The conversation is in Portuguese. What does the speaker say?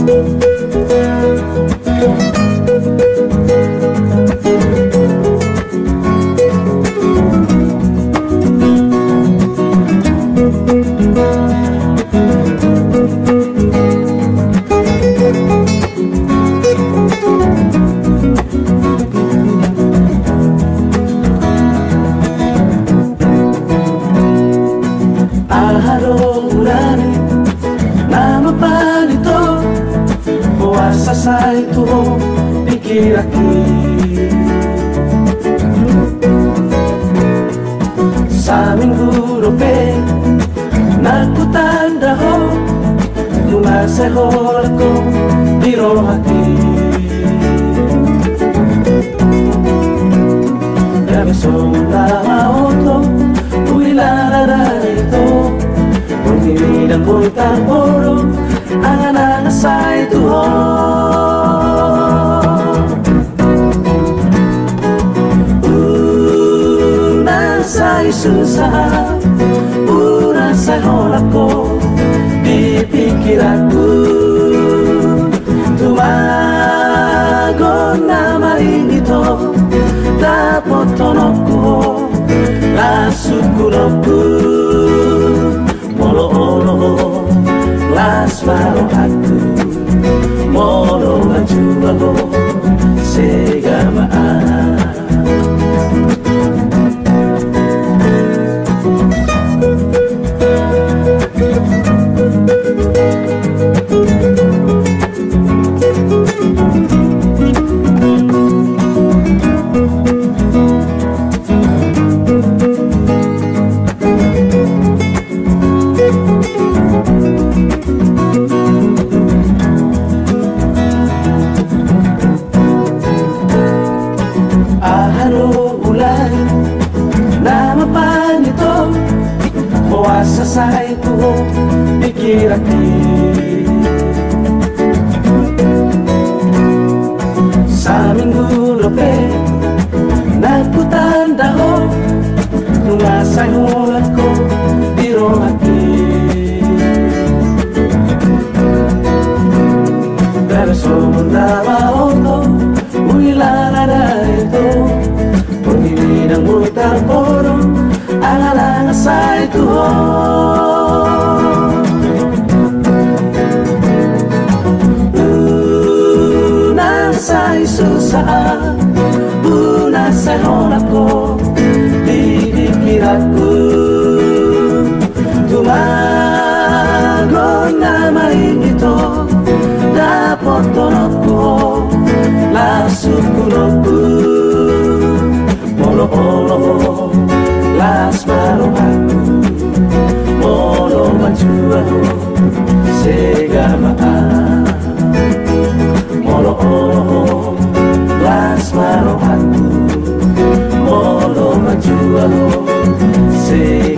Música asalto te queda aquí. Sa minggu rope nakutan daho Lumasehol ako di rohaki Grabe song laoto Tuilarara ito Kung hindi na kong taporo Ang ananasay tuho rasai susah Urasai holako di pikiranku Tumago nama ini to Tapotonoku ho Rasukunoku sai pro outro no pe, na Sa minggu lepe, nakutan daho, nungasay hulat ko, di rohati. Pero sumunda maoto, uilana na ito, pag hindi nang mutang poro, ang alangasay tuho. ay susah Punasan aku di pikiranku Tumagon na ito Dapat tonoko Lasuk kunoku Molo-olo Las marong aku Molo manjuan Sega maaf tua roupa.